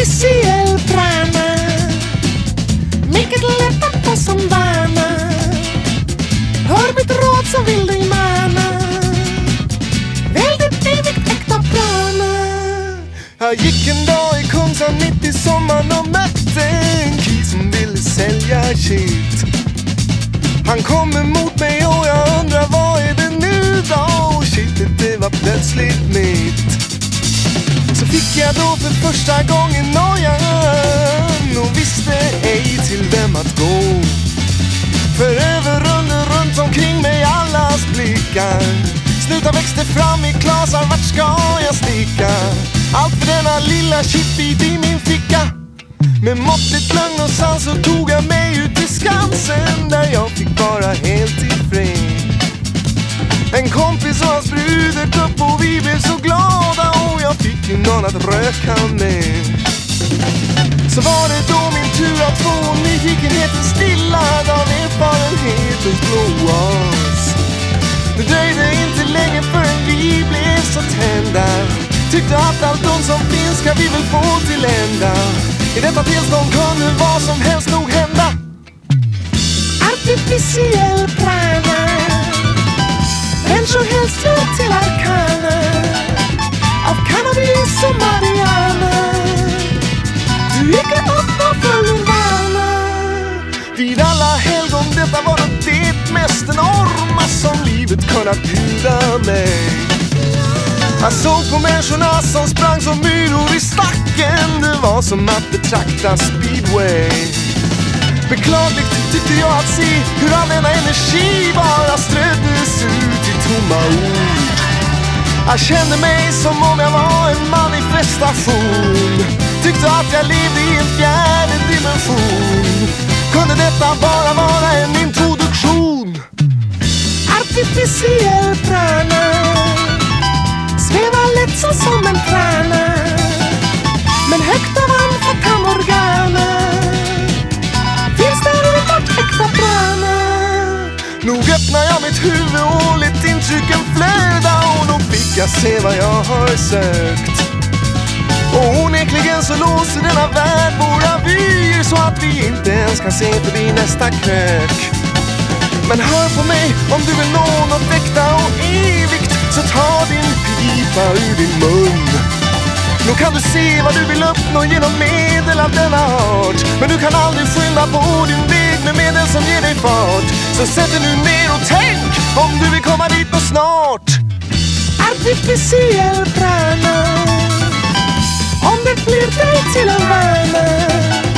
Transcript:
Artificiell prana, Mycket lätt att få som vana Hör mitt råd så vill du mana Väldigt evigt äkta prana Jag gick en dag i Kungsan mitt i sommaren och mötte en kis som ville sälja shit. Han kom emot mig och jag undrar vad är det nu då? Och shitet det var plötsligt mitt. Fick jag då för första gången nojan och visste ej till vem att gå. För över, under, runt omkring mig allas blickar Snutar växte fram i klasar, vart ska jag sticka? Allt för denna lilla chipbit i min ficka Med måttligt lugn och sans så tog jag mig ut till Skansen Där jag fick vara helt i fred. En kompis och hans brud upp och vi blev så glada Och jag fick någon att röka med så var det då min tur att få nyfikenheten stillad av erfarenhetens blåas. Det dröjde inte länge förrän vi blev så tända. Tyckte att allt ont som finns ska vi väl få till ända. I detta tillstånd kunde vad som helst nog hända. Artificiell prana Vem som helst hör till arkana av cannabis och marijuana Du gick upp och föll nirvana Vid alla helgon, detta var nog det mest enorma som livet kunnat bjuda mig. Jag såg på människorna som sprang som myror i stacken. Det var som att betrakta speedway. Beklagligt tyckte jag att se hur all denna energi bara ströddes ut i tomma ord. Jag kände mig som om jag var en manifestation. Tyckte att jag levde i en fjärde dimension. Kunde detta bara vara en introduktion? Artificiell prana Svävar lätt så som en trana Men högt ovanför Nog öppnar jag mitt huvud och lät intrycken flöda och nog fick jag se vad jag har sökt. Och onekligen så låser denna värld våra vyer så att vi inte ens kan se förbi nästa krök. Men hör på mig om du vill nå något äkta och evigt så ta din pipa ur din mun. Nog kan du se vad du vill uppnå genom medel av denna art Men du kan aldrig skynda på din väg med medel som ger dig fart. Så sätt dig nu ner och tänk om du vill komma dit och snart. Artificiell prana Om det blir dig till en vana